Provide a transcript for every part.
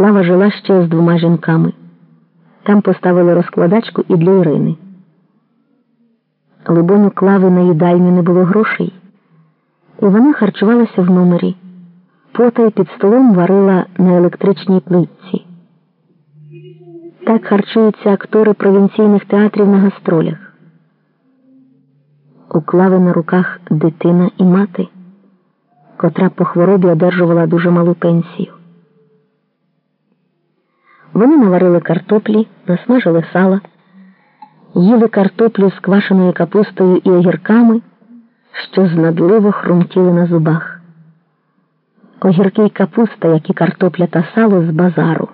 Клава жила ще з двома жінками. Там поставили розкладачку і для Ірини. Либонь, Клави на їдальню не було грошей, і вона харчувалася в номері. Потай під столом варила на електричній плитці. Так харчуються актори провінційних театрів на гастролях. У Клави на руках дитина і мати, котра по хворобі одержувала дуже малу пенсію. Вони наварили картоплі, насмажили сала, їли картоплю з квашеною капустою і огірками, що знадливо хрумтіли на зубах. Огірки й капуста, як і картопля та сало з базару.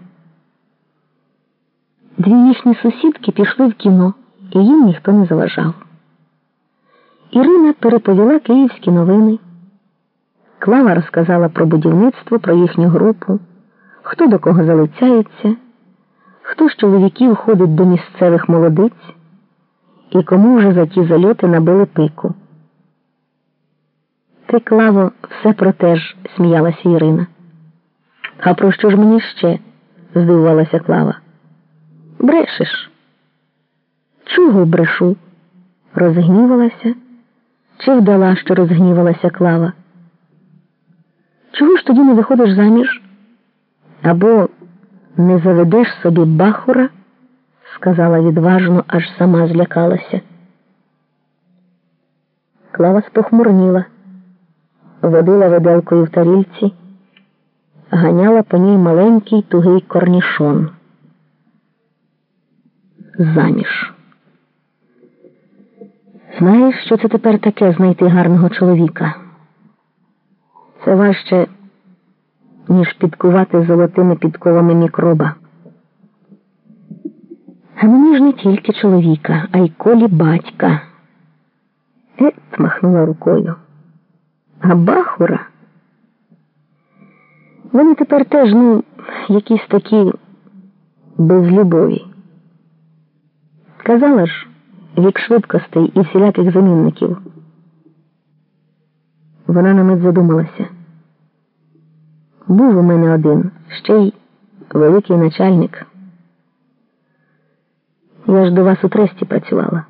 Дві їхні сусідки пішли в кіно, і їм ніхто не заважав. Ірина переповіла київські новини. Клава розказала про будівництво, про їхню групу, хто до кого залицяється, хто з чоловіків ходить до місцевих молодиць і кому вже за ті зальоти набили пику. Ти, Клаво, все про те ж, сміялася Ірина. А про що ж мені ще? здивувалася Клава. Брешеш. Чого брешу? Розгнівалася чи вдала, що розгнівалася Клава? Чого ж тоді не виходиш заміж? Або не заведеш собі бахура? сказала відважно, аж сама злякалася. Клава спохмурніла, водила виделкою в тарільці, ганяла по ній маленький тугий корнішон. Заміж. Знаєш, що це тепер таке знайти гарного чоловіка? Це важче, ніж підкувати золотими підковами мікроба. А мені ж не тільки чоловіка, а й колі батька. Ет махнула рукою. А бахура. Вони тепер теж, ну, якісь такі без любові. Казала ж, вік швидкостей і всіляких замінників. Вона на мить задумалася. Був у мене один, ще й великий начальник. Я ж до вас у тресті працювала.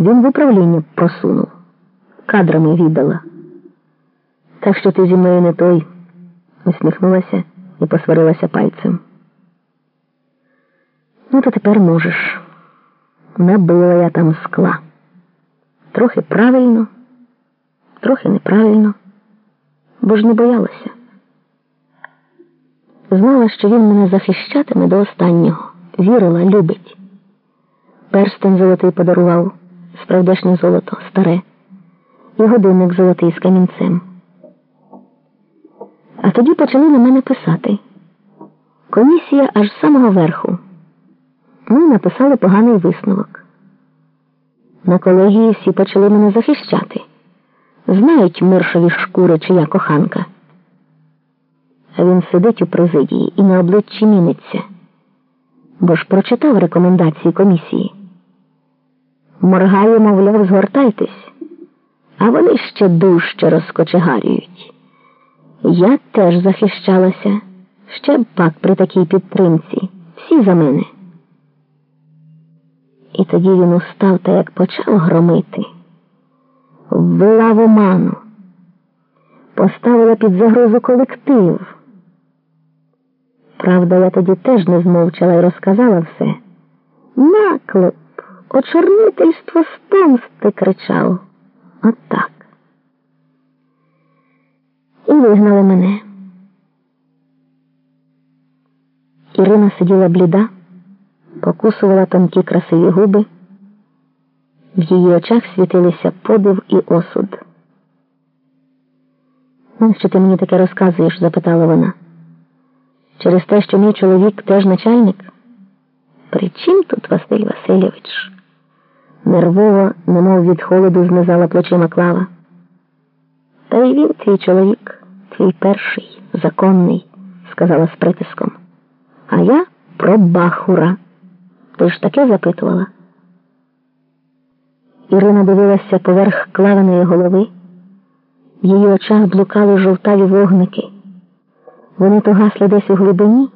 Він в управління просунув, кадрами віддала. Так що ти зі мною не той, усміхнулася і посварилася пальцем. Ну, то тепер можеш. Набила я там скла. Трохи правильно, трохи неправильно, бо ж не боялася. Знала, що він мене захищатиме до останнього, вірила, любить. Перстень золотий подарував, справдешнє золото, старе, і годинник золотий з камінцем. А тоді почали на мене писати. Комісія аж з самого верху. Ми написали поганий висновок. На колегії всі почали мене захищати. Знають миршові шкури, чия коханка. Він сидить у президії і на обличчі міниться, бо ж прочитав рекомендації комісії. Моргає, мовляв, згортайтесь, а вони ще дужче розкочегарюють. Я теж захищалася, ще б пак при такій підтримці, всі за мене. І тоді він устав та як почав громити, ввела в оману, поставила під загрозу колектив. Правда, я тоді теж не змовчала і розказала все. Наклеп, очорнительство з помсти кричав. От так. І вигнали мене. Ірина сиділа бліда покусувала тонкі красиві губи, в її очах світилися подив і осуд. Що ти мені таке розказуєш? запитала вона. Через те, що мій чоловік теж начальник? При чим тут Василь Васильович? Нервово, немов від холоду, знизала плечима клава. Та й він, твій чоловік, твій перший, законний, сказала з притиском. А я про бахура. Ти ж таке запитувала? Ірина дивилася поверх клаваної голови. В її очах блукали жовтаві вогники. Вони то гасли десь у глибині.